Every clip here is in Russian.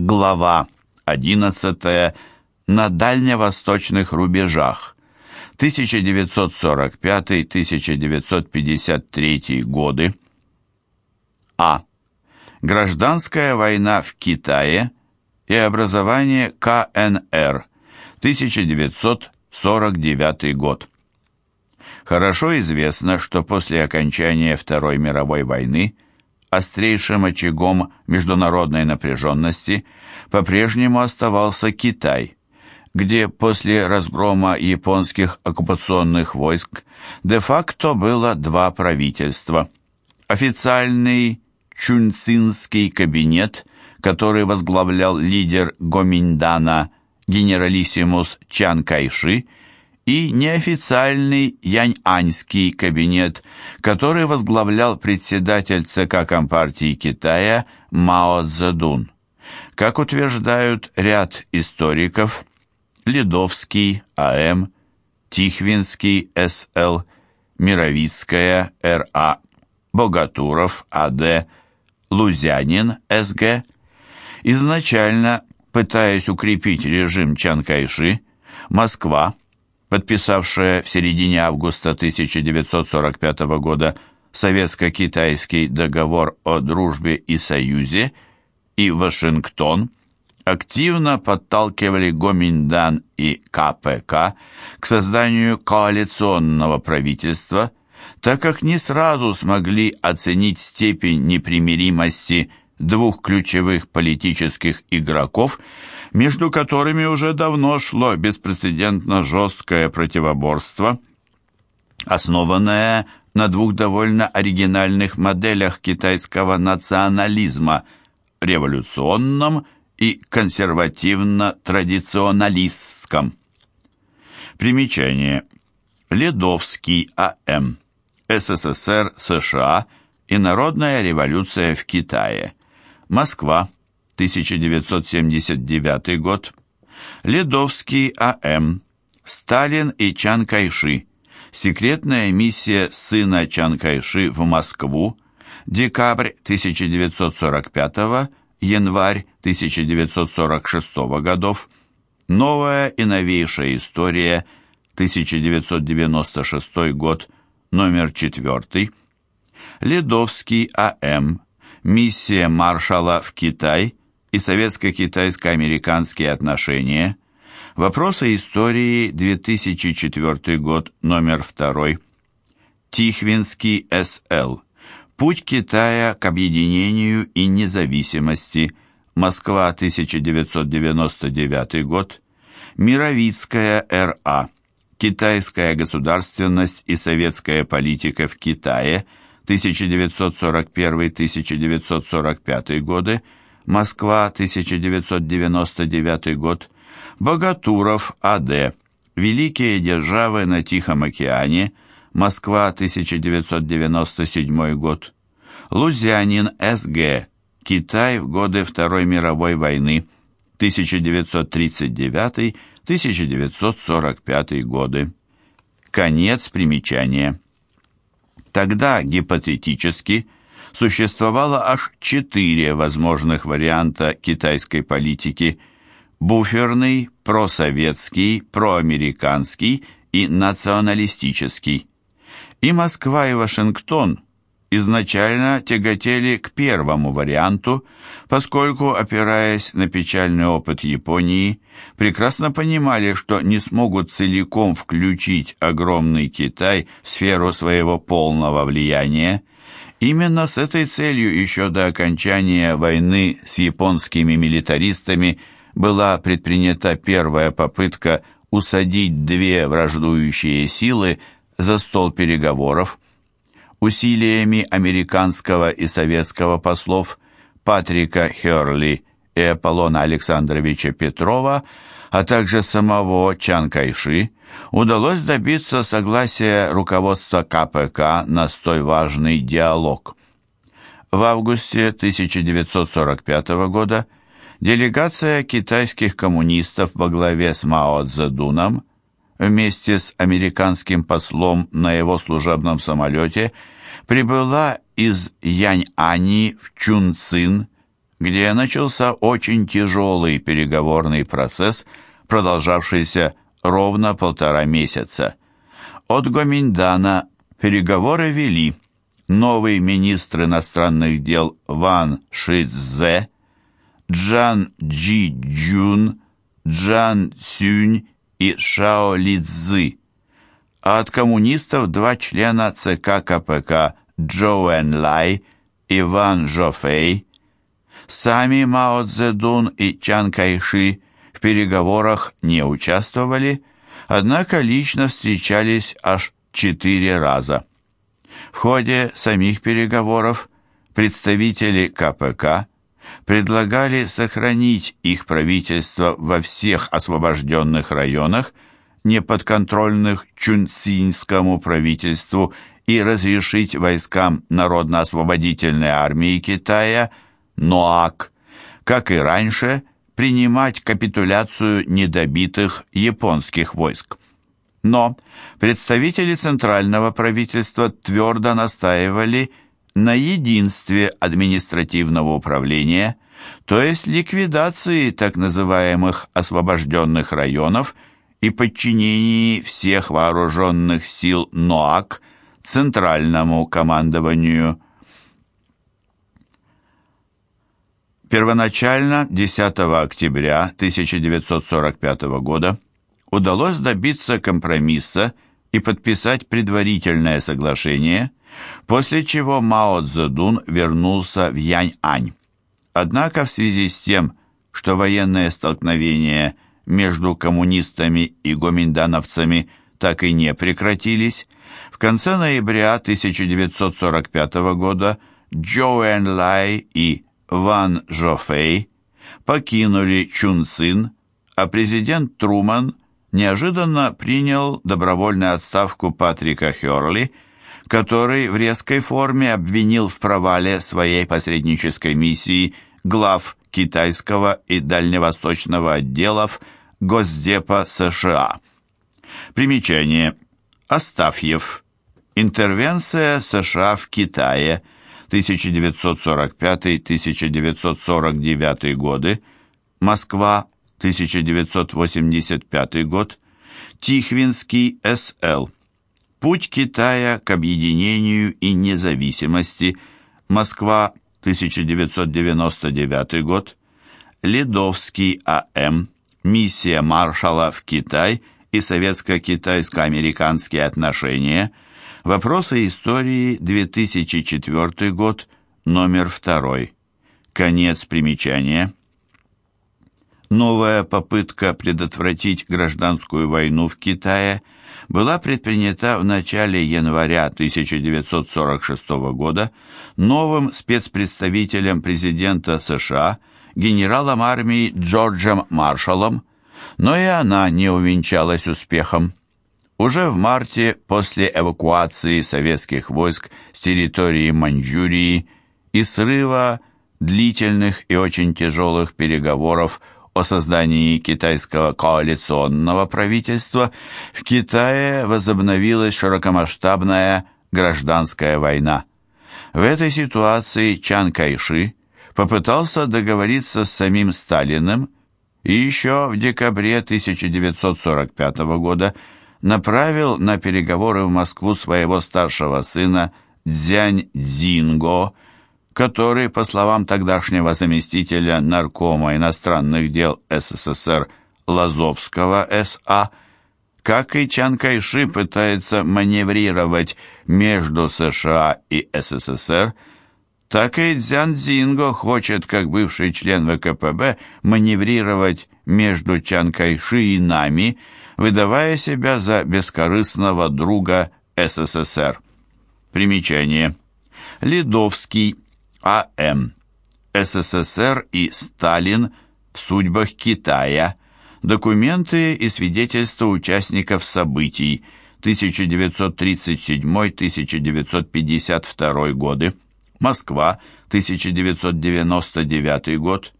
Глава 11. На дальневосточных рубежах. 1945-1953 годы. А. Гражданская война в Китае и образование КНР. 1949 год. Хорошо известно, что после окончания Второй мировой войны острейшим очагом международной напряженности по-прежнему оставался Китай, где после разгрома японских оккупационных войск де-факто было два правительства. Официальный Чунцинский кабинет, который возглавлял лидер Гоминдана генералиссимус Чан Кайши, и неофициальный Яньаньский кабинет, который возглавлял председатель ЦК Компартии Китая Мао Цзэдун. Как утверждают ряд историков, Ледовский А.М., Тихвинский С.Л., Мировицкая Р.А., Богатуров А.Д., Лузянин С.Г., изначально, пытаясь укрепить режим Чан Кайши, Москва – подписавшая в середине августа 1945 года Советско-Китайский договор о дружбе и союзе, и Вашингтон активно подталкивали Гоминдан и КПК к созданию коалиционного правительства, так как не сразу смогли оценить степень непримиримости двух ключевых политических игроков – между которыми уже давно шло беспрецедентно жесткое противоборство, основанное на двух довольно оригинальных моделях китайского национализма – революционном и консервативно-традиционалистском. Примечание. Ледовский А.М. СССР, США и Народная революция в Китае. Москва, 1979 год, Ледовский А.М., Сталин и Чан Кайши, секретная миссия сына Чан Кайши в Москву, декабрь 1945 январь 1946 годов, новая и новейшая история, 1996 год, номер 4, Ледовский А.М., миссия маршала в Китай, и советско-китайско-американские отношения, вопросы истории, 2004 год, номер 2, Тихвинский С.Л., Путь Китая к объединению и независимости, Москва, 1999 год, Мировицкая Р.А., Китайская государственность и советская политика в Китае, 1941-1945 годы, Москва, 1999 год, Богатуров, А.Д., Великие державы на Тихом океане, Москва, 1997 год, Лузянин, С.Г., Китай в годы Второй мировой войны, 1939-1945 годы. Конец примечания. Тогда гипотетически – существовало аж четыре возможных варианта китайской политики – буферный, просоветский, проамериканский и националистический. И Москва и Вашингтон изначально тяготели к первому варианту, поскольку, опираясь на печальный опыт Японии, прекрасно понимали, что не смогут целиком включить огромный Китай в сферу своего полного влияния, Именно с этой целью еще до окончания войны с японскими милитаристами была предпринята первая попытка усадить две враждующие силы за стол переговоров. Усилиями американского и советского послов Патрика Херли и Аполлона Александровича Петрова, а также самого Чан Кайши, удалось добиться согласия руководства КПК на столь важный диалог. В августе 1945 года делегация китайских коммунистов во главе с Мао Цзэдуном вместе с американским послом на его служебном самолете прибыла из Янь-Ани в Чунцин, где начался очень тяжелый переговорный процесс, продолжавшийся ровно полтора месяца. От Гоминдана переговоры вели новый министр иностранных дел Ван Шицзе, Джан Джи Джун, Джан Сюнь и Шао Ли а от коммунистов два члена ЦК КПК Джоуэн Лай и Ван Жофей. Сами Мао Цзэдун и Чан Кайши в переговорах не участвовали, однако лично встречались аж четыре раза. В ходе самих переговоров представители КПК предлагали сохранить их правительство во всех освобожденных районах, неподконтрольных Чунцинскому правительству и разрешить войскам Народно-освободительной армии Китая НОАК, как и раньше, принимать капитуляцию недобитых японских войск. Но представители центрального правительства твердо настаивали на единстве административного управления, то есть ликвидации так называемых освобожденных районов и подчинении всех вооруженных сил НОАК центральному командованию. Первоначально 10 октября 1945 года удалось добиться компромисса и подписать предварительное соглашение, после чего Мао Цзэдун вернулся в Янь-Ань. Однако в связи с тем, что военные столкновения между коммунистами и гоминдановцами так и не прекратились, в конце ноября 1945 года Джоэн Лай и Ван Жофей покинули Чунцин, а президент Труман неожиданно принял добровольную отставку Патрика Хёрли, который в резкой форме обвинил в провале своей посреднической миссии глав китайского и дальневосточного отделов Госдепа США. Примечание. Астафьев. Интервенция США в Китае 1945-1949 годы. Москва 1985 год, Тихвинский С.Л. Путь Китая к объединению и независимости, Москва, 1999 год, Ледовский А.М. Миссия маршала в Китай и советско-китайско-американские отношения, Вопросы истории, 2004 год, номер 2. Конец примечания. Новая попытка предотвратить гражданскую войну в Китае была предпринята в начале января 1946 года новым спецпредставителем президента США генералом армии Джорджем Маршаллом, но и она не увенчалась успехом. Уже в марте, после эвакуации советских войск с территории Маньчжурии и срыва длительных и очень тяжелых переговоров о создании китайского коалиционного правительства, в Китае возобновилась широкомасштабная гражданская война. В этой ситуации Чан Кайши попытался договориться с самим Сталиным и еще в декабре 1945 года направил на переговоры в Москву своего старшего сына Дзянь Цзинго, который, по словам тогдашнего заместителя наркома иностранных дел СССР Лазовского С.А., как и Чан Кайши пытается маневрировать между США и СССР, так и Цзян Цзинго хочет, как бывший член ВКПБ, маневрировать между Чан Кайши и нами, выдавая себя за бескорыстного друга СССР. Примечание. Ледовский а.М. СССР и Сталин в судьбах Китая. Документы и свидетельства участников событий 1937-1952 годы. Москва, 1999 год.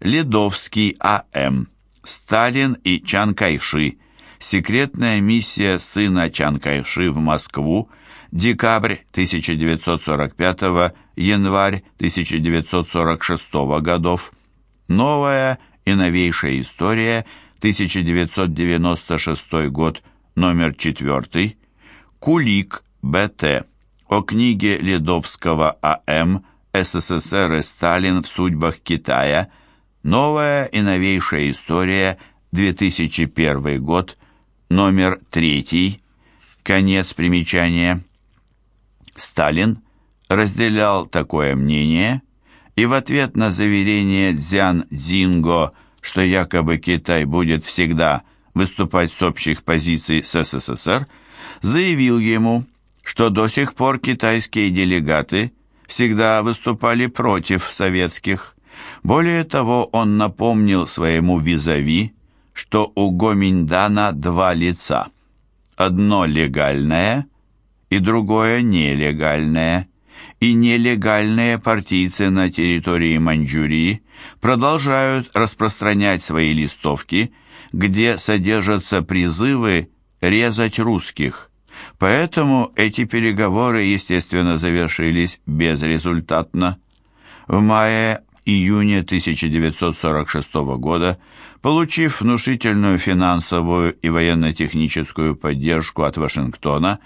Ледовский А.М. Сталин и Чан Кайши. Секретная миссия сына Чан Кайши в Москву. Декабрь 1945 года январь 1946 годов, новая и новейшая история 1996 год, номер 4, Кулик Б.Т. о книге Ледовского А.М. СССР и Сталин в судьбах Китая, новая и новейшая история 2001 год, номер 3, конец примечания. Сталин разделял такое мнение и в ответ на заверение Цзян Цзинго, что якобы Китай будет всегда выступать с общих позиций с СССР, заявил ему, что до сих пор китайские делегаты всегда выступали против советских. Более того, он напомнил своему визави, что у Гоминдана два лица. Одно легальное и другое нелегальное. И нелегальные партийцы на территории Маньчжурии продолжают распространять свои листовки, где содержатся призывы резать русских. Поэтому эти переговоры, естественно, завершились безрезультатно. В мае-июне 1946 года, получив внушительную финансовую и военно-техническую поддержку от Вашингтона,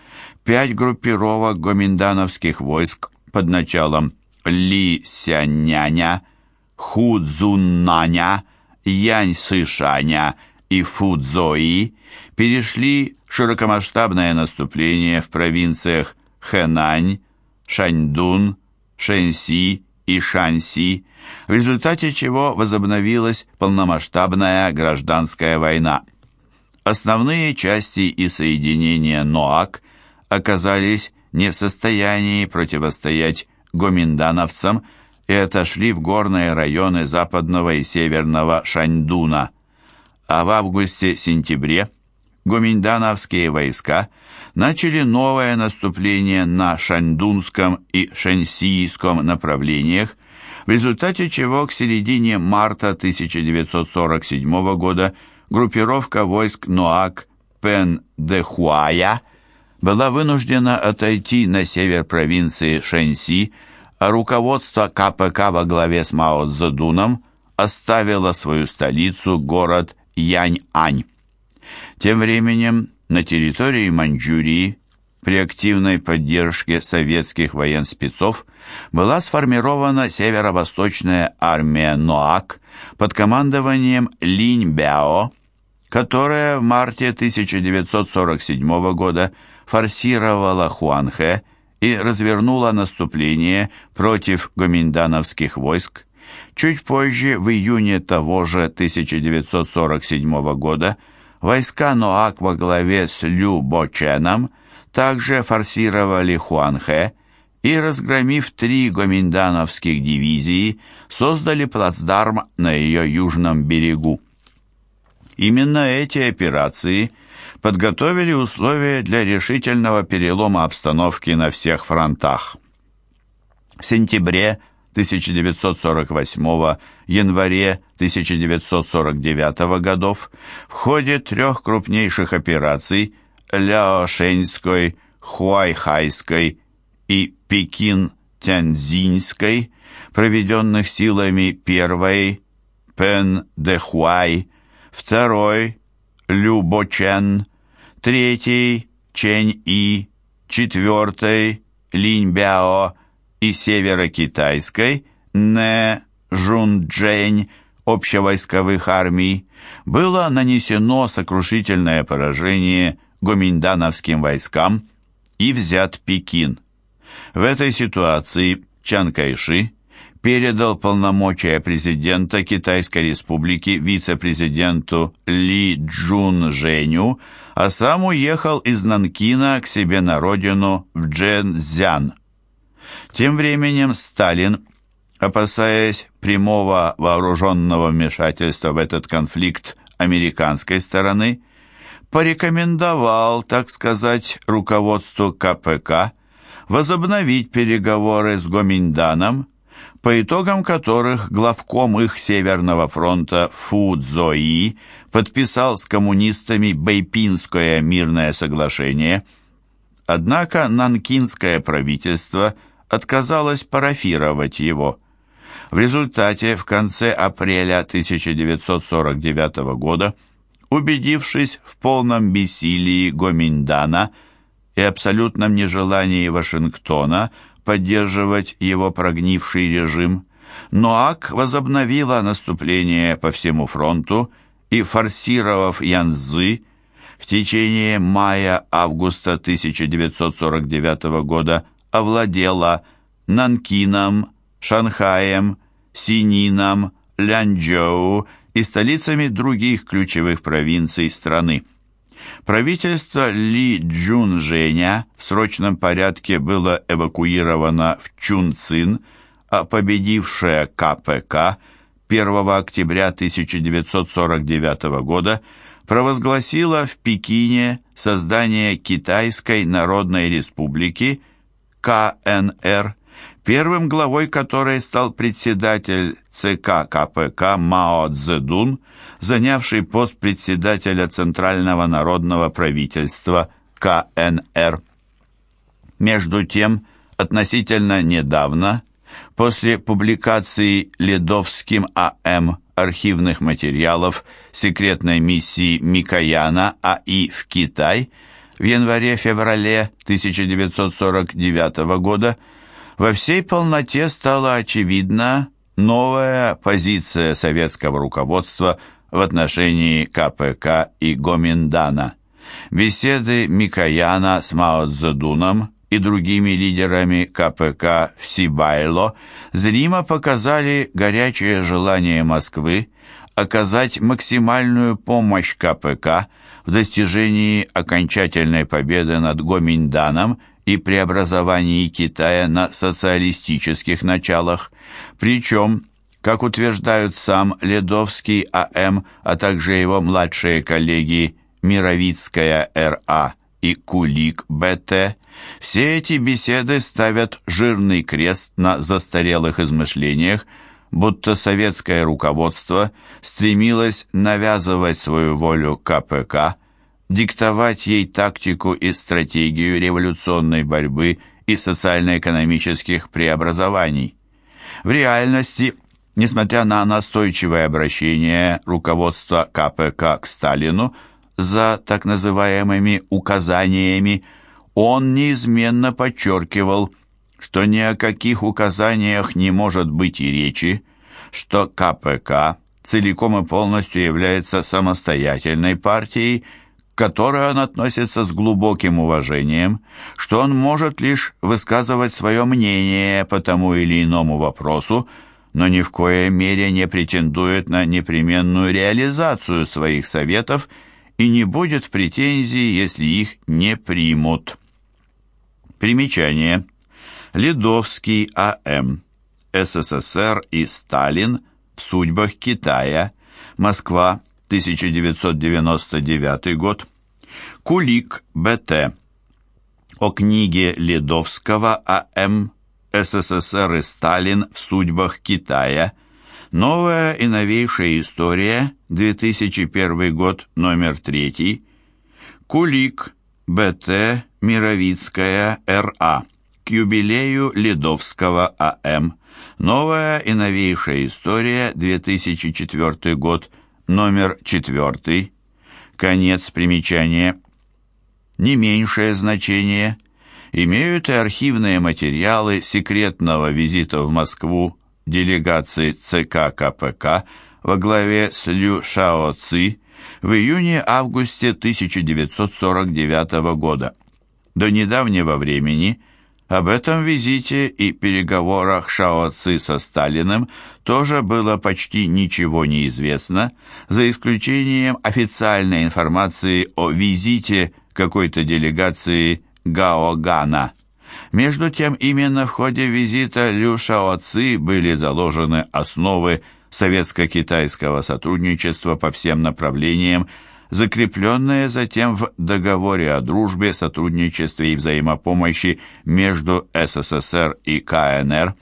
пять группировок гоминдановских войск под началом Ли Сяняня, Ху Цзуннаня, Янь Сышаня и Фу Цзои перешли в широкомасштабное наступление в провинциях Хэнань, Шаньдун, Шэньси и Шаньси, в результате чего возобновилась полномасштабная гражданская война. Основные части и соединения НОАК оказались не в состоянии противостоять гоминдановцам и отошли в горные районы западного и северного Шаньдуна. А в августе-сентябре гоминдановские войска начали новое наступление на Шаньдунском и Шэньсийском направлениях, в результате чего к середине марта 1947 года группировка войск Ноак Пен-де-Хуая была вынуждена отойти на север провинции Шэньси, а руководство КПК во главе с Мао Цзэдуном оставило свою столицу, город Янь-Ань. Тем временем на территории Маньчжурии при активной поддержке советских военспецов была сформирована северо-восточная армия НОАК под командованием Линь Бяо, которая в марте 1947 года форсировала Хуанхэ и развернула наступление против гоминдановских войск. Чуть позже, в июне того же 1947 года, войска Ноак во главе с Лю Боченом также форсировали Хуанхэ и, разгромив три гоминдановских дивизии, создали плацдарм на ее южном берегу. Именно эти операции подготовили условия для решительного перелома обстановки на всех фронтах. В сентябре 1948 январе 1949 годов в ходе трех крупнейших операций Ляошеньской, Хуайхайской и Пекин-Тяньцзиньской, проведенных силами первой Пен-де-Хуай, второй Любочен, третий Чэнь-И, четвертой Линьбяо и северо-китайской Не Жунчжэнь общевойсковых армий было нанесено сокрушительное поражение гоминдановским войскам и взят Пекин. В этой ситуации Чан Кайши передал полномочия президента Китайской республики вице-президенту Ли Джун Женю, а сам уехал из Нанкина к себе на родину в Джэнцзян. Тем временем Сталин, опасаясь прямого вооруженного вмешательства в этот конфликт американской стороны, порекомендовал, так сказать, руководству КПК возобновить переговоры с Гоминданом, по итогам которых главком их Северного фронта Фу Цзои подписал с коммунистами Бэйпинское мирное соглашение. Однако нанкинское правительство – отказалась парафировать его. В результате в конце апреля 1949 года, убедившись в полном бессилии Гоминдана и абсолютном нежелании Вашингтона поддерживать его прогнивший режим, Ноак возобновила наступление по всему фронту и, форсировав Янзы, в течение мая-августа 1949 года овладела Нанкином, Шанхаем, Синином, Лянчжоу и столицами других ключевых провинций страны. Правительство Ли Джун-Женя в срочном порядке было эвакуировано в Чунцин, а победившая КПК 1 октября 1949 года провозгласила в Пекине создание Китайской Народной Республики КНР, первым главой которой стал председатель ЦК КПК Мао Цзэдун, занявший пост председателя Центрального народного правительства КНР. Между тем, относительно недавно, после публикации Ледовским А.М. архивных материалов секретной миссии Микояна А.И. в Китай в январе-феврале 1949 года, во всей полноте стала очевидна новая позиция советского руководства в отношении КПК и Гоминдана. Беседы Микояна с Мао Цзэдуном и другими лидерами КПК в Сибайло зримо показали горячее желание Москвы оказать максимальную помощь КПК в достижении окончательной победы над Гоминданом и преобразовании Китая на социалистических началах, причем, как утверждают сам Ледовский А.М., а также его младшие коллеги Мировицкая Р.А. и Кулик Б.Т., все эти беседы ставят жирный крест на застарелых измышлениях, будто советское руководство стремилось навязывать свою волю КПК, диктовать ей тактику и стратегию революционной борьбы и социально-экономических преобразований. В реальности, несмотря на настойчивое обращение руководства КПК к Сталину за так называемыми «указаниями», он неизменно подчеркивал, что ни о каких указаниях не может быть и речи, что КПК целиком и полностью является самостоятельной партией, к которой он относится с глубоким уважением, что он может лишь высказывать свое мнение по тому или иному вопросу, но ни в коей мере не претендует на непременную реализацию своих советов и не будет претензий, если их не примут. Примечание. Ледовский А.М. СССР и Сталин в судьбах Китая. Москва, 1999 год. Кулик Б.Т. О книге Ледовского А.М. СССР и Сталин в судьбах Китая. Новая и новейшая история, 2001 год, номер 3. Кулик Б.Т. Мировицкая Р.А к юбилею Ледовского А.М. Новая и новейшая история, 2004 год, номер 4. Конец примечания. Не меньшее значение имеют и архивные материалы секретного визита в Москву делегации ЦК КПК во главе с Лю Шао Ци в июне-августе 1949 года. До недавнего времени об этом визите и переговорах Шао Ци со Сталиным тоже было почти ничего не известно, за исключением официальной информации о визите какой-то делегации Гао Гана. Между тем, именно в ходе визита Лю Шао Ци были заложены основы советско-китайского сотрудничества по всем направлениям закрепленное затем в договоре о дружбе, сотрудничестве и взаимопомощи между СССР и КНР.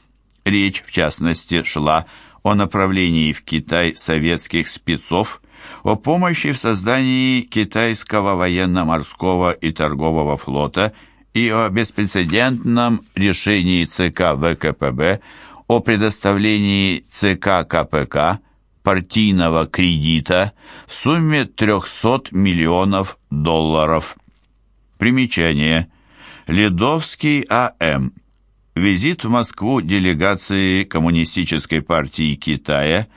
Речь, в частности, шла о направлении в Китай советских спецов, о помощи в создании китайского военно-морского и торгового флота и о беспрецедентном решении ЦК ВКПБ о предоставлении ЦК КПК партийного кредита в сумме 300 миллионов долларов. Примечание. Ледовский А.М. Визит в Москву делегации Коммунистической партии Китая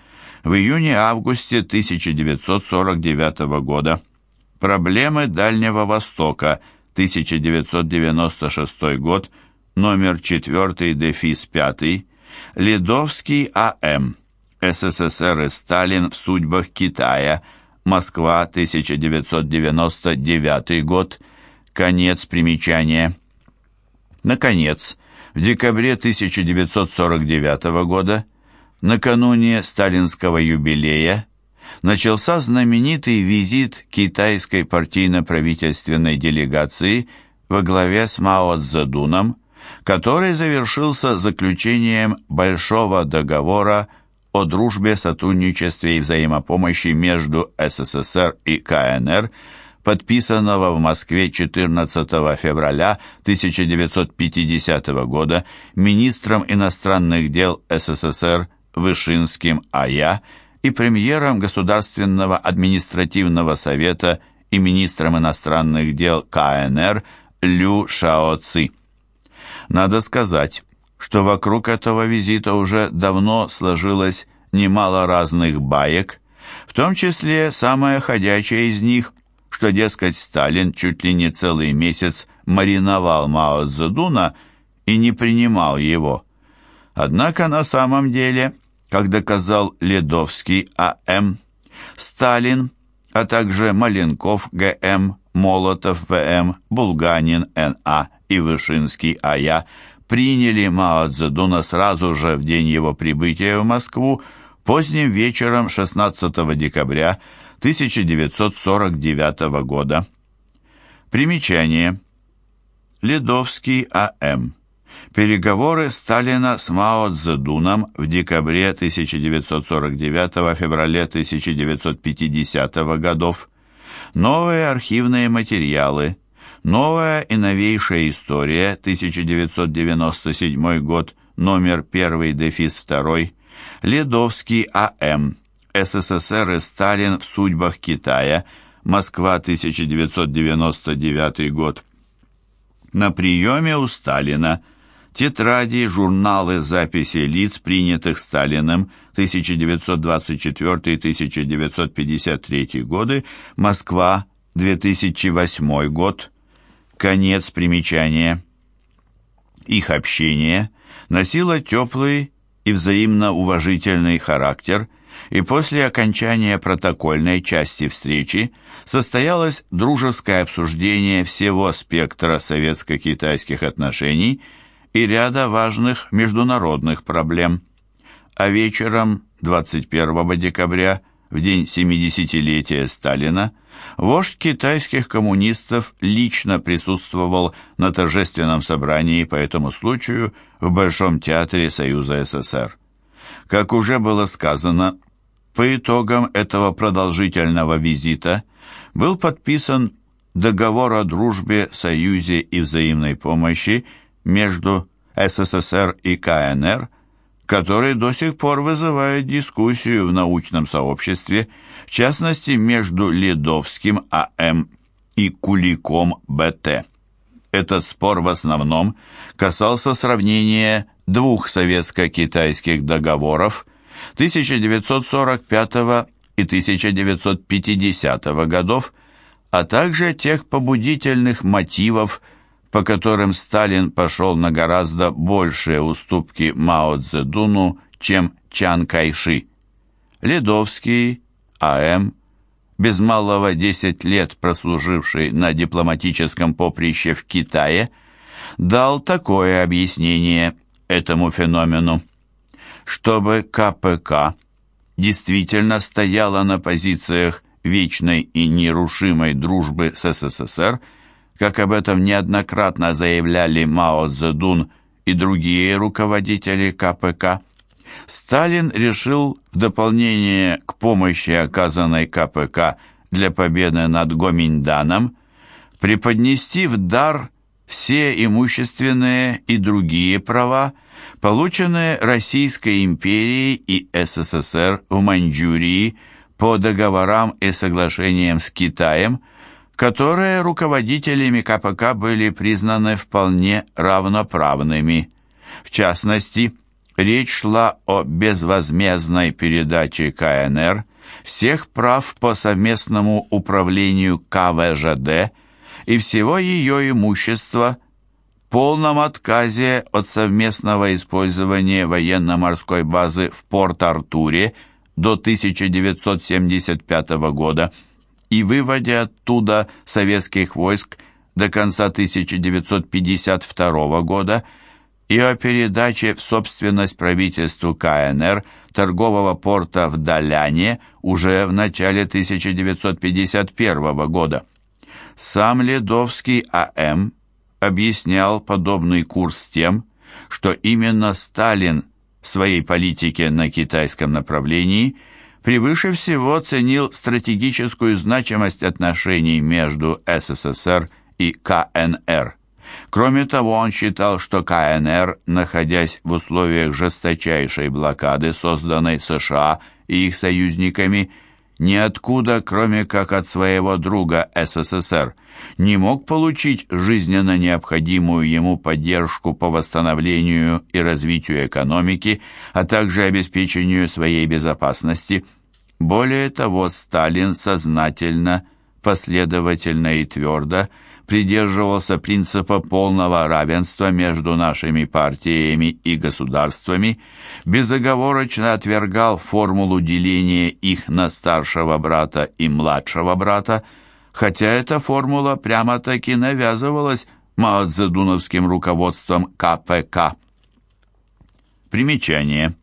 в июне-августе 1949 года. Проблемы Дальнего Востока, 1996 год, номер 4, дефис 5, Ледовский А.М. СССР и Сталин в судьбах Китая, Москва, 1999 год, конец примечания. Наконец, в декабре 1949 года, накануне сталинского юбилея, начался знаменитый визит китайской партийно-правительственной делегации во главе с Мао Цзэдуном, который завершился заключением Большого договора о дружбе, сотрудничестве и взаимопомощи между СССР и КНР, подписанного в Москве 14 февраля 1950 года министром иностранных дел СССР Вышинским А.Я. и премьером Государственного административного совета и министром иностранных дел КНР Лю Шаоци. Надо сказать, что вокруг этого визита уже давно сложилось немало разных баек, в том числе самая ходячая из них, что, дескать, Сталин чуть ли не целый месяц мариновал Мао Цзэдуна и не принимал его. Однако на самом деле, как доказал Ледовский А.М., Сталин, а также Маленков Г.М., Молотов В.М., Булганин Н.А. и Вышинский А.Я. приняли Мао Цзэдуна сразу же в день его прибытия в Москву поздним вечером 16 декабря 1949 года. Примечание. Ледовский А.М. Переговоры Сталина с Мао Цзэдуном в декабре 1949-феврале 1950 годов. Новые архивные материалы. Новая и новейшая история, 1997 год, номер 1, дефис 2. Ледовский А.М. СССР и Сталин в судьбах Китая, Москва, 1999 год. На приеме у Сталина тетради, журналы, записи лиц, принятых Сталиным, 1924-1953 годы, Москва, 2008 год. Конец примечания. Их общение носило теплый и взаимно уважительный характер – и после окончания протокольной части встречи состоялось дружеское обсуждение всего спектра советско-китайских отношений и ряда важных международных проблем. А вечером 21 декабря, в день 70-летия Сталина, вождь китайских коммунистов лично присутствовал на торжественном собрании по этому случаю в Большом театре Союза СССР. Как уже было сказано, по итогам этого продолжительного визита был подписан договор о дружбе, союзе и взаимной помощи между СССР и КНР, который до сих пор вызывает дискуссию в научном сообществе, в частности между Ледовским А.М. и Куликом Б.Т. Этот спор в основном касался сравнения двух советско-китайских договоров 1945 и 1950 годов, а также тех побудительных мотивов, по которым Сталин пошел на гораздо большие уступки Мао Цзэдуну, чем Чан Кайши. Ледовский, А.М., без малого 10 лет прослуживший на дипломатическом поприще в Китае, дал такое объяснение этому феномену чтобы КПК действительно стояла на позициях вечной и нерушимой дружбы с СССР, как об этом неоднократно заявляли Мао Цзэдун и другие руководители КПК, Сталин решил в дополнение к помощи, оказанной КПК для победы над Гоминьданом, преподнести в дар все имущественные и другие права, полученные Российской империей и СССР в Маньчжурии по договорам и соглашениям с Китаем, которые руководителями КПК были признаны вполне равноправными. В частности, речь шла о безвозмездной передаче КНР всех прав по совместному управлению КВЖД и всего ее имущества, полном отказе от совместного использования военно-морской базы в Порт-Артуре до 1975 года и выводе оттуда советских войск до конца 1952 года и о передаче в собственность правительству КНР торгового порта в Даляне уже в начале 1951 года. Сам Ледовский А.М. объяснял подобный курс тем, что именно Сталин в своей политике на китайском направлении превыше всего ценил стратегическую значимость отношений между СССР и КНР. Кроме того, он считал, что КНР, находясь в условиях жесточайшей блокады, созданной США и их союзниками, ниоткуда, кроме как от своего друга СССР, не мог получить жизненно необходимую ему поддержку по восстановлению и развитию экономики, а также обеспечению своей безопасности. Более того, Сталин сознательно, последовательно и твердо придерживался принципа полного равенства между нашими партиями и государствами, безоговорочно отвергал формулу деления их на старшего брата и младшего брата, хотя эта формула прямо-таки навязывалась маотзедуновским руководством КПК. Примечание.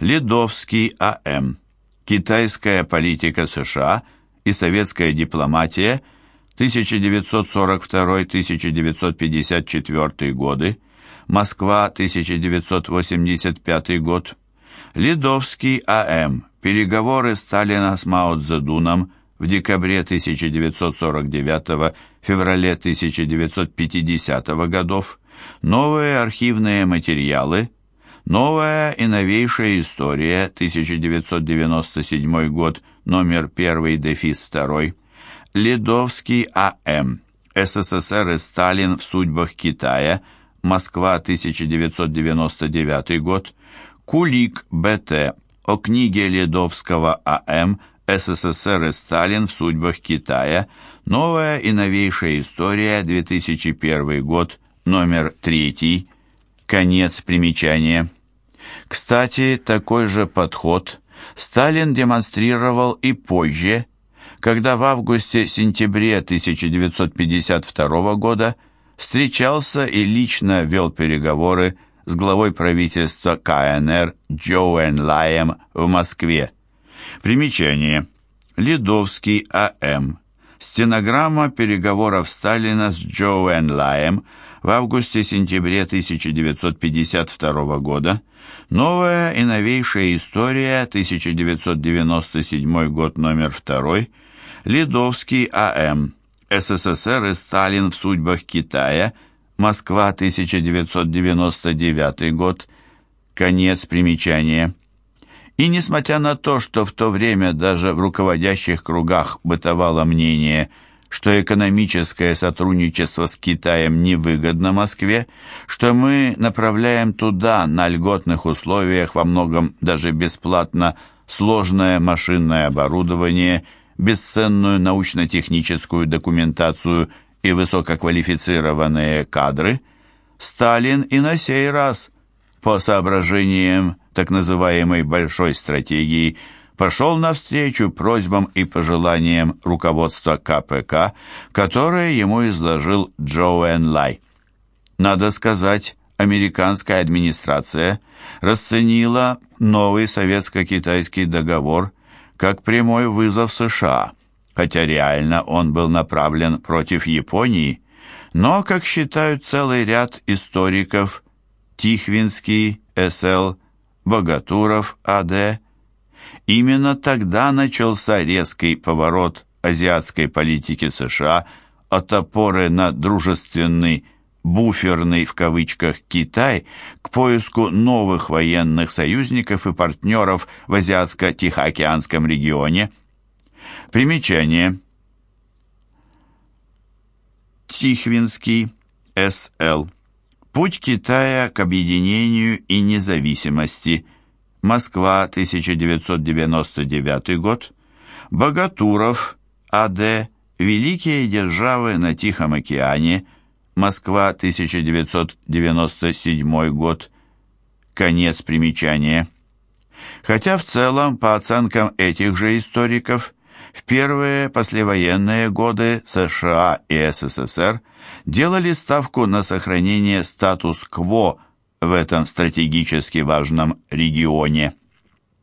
Ледовский А.М. Китайская политика США и советская дипломатия – 1942-1954 годы, Москва, 1985 год, Ледовский А.М. Переговоры Сталина с Мао Цзэдуном в декабре 1949 феврале 1950 годов, новые архивные материалы, новая и новейшая история, 1997 год, номер 1, дефис 2, Ледовский А.М. СССР и Сталин в судьбах Китая. Москва, 1999 год. Кулик Б.Т. О книге Ледовского А.М. СССР и Сталин в судьбах Китая. Новая и новейшая история, 2001 год, номер 3. Конец примечания. Кстати, такой же подход Сталин демонстрировал и позже, когда в августе-сентябре 1952 года встречался и лично вел переговоры с главой правительства КНР Джоуэн Лаем в Москве. Примечание. Ледовский А.М. Стенограмма переговоров Сталина с Джоуэн Лаем в августе-сентябре 1952 года. Новая и новейшая история, 1997 год, номер 2, Ледовский А.М. СССР и Сталин в судьбах Китая. Москва, 1999 год. Конец примечания. И несмотря на то, что в то время даже в руководящих кругах бытовало мнение, что экономическое сотрудничество с Китаем невыгодно Москве, что мы направляем туда на льготных условиях во многом даже бесплатно сложное машинное оборудование – бесценную научно-техническую документацию и высококвалифицированные кадры, Сталин и на сей раз, по соображениям так называемой «большой стратегии», пошел навстречу просьбам и пожеланиям руководства КПК, которые ему изложил Джоуэн Лай. Надо сказать, американская администрация расценила новый советско-китайский договор как прямой вызов США, хотя реально он был направлен против Японии, но, как считают целый ряд историков, Тихвинский, С.Л., Богатуров, А.Д., именно тогда начался резкий поворот азиатской политики США от опоры на дружественный буферный в кавычках Китай к поиску новых военных союзников и партнеров в Азиатско-Тихоокеанском регионе. Примечание. Тихвинский, С.Л. Путь Китая к объединению и независимости. Москва, 1999 год. Богатуров, А.Д. Великие державы на Тихом океане. Москва, 1997 год. Конец примечания. Хотя в целом, по оценкам этих же историков, в первые послевоенные годы США и СССР делали ставку на сохранение статус-кво в этом стратегически важном регионе.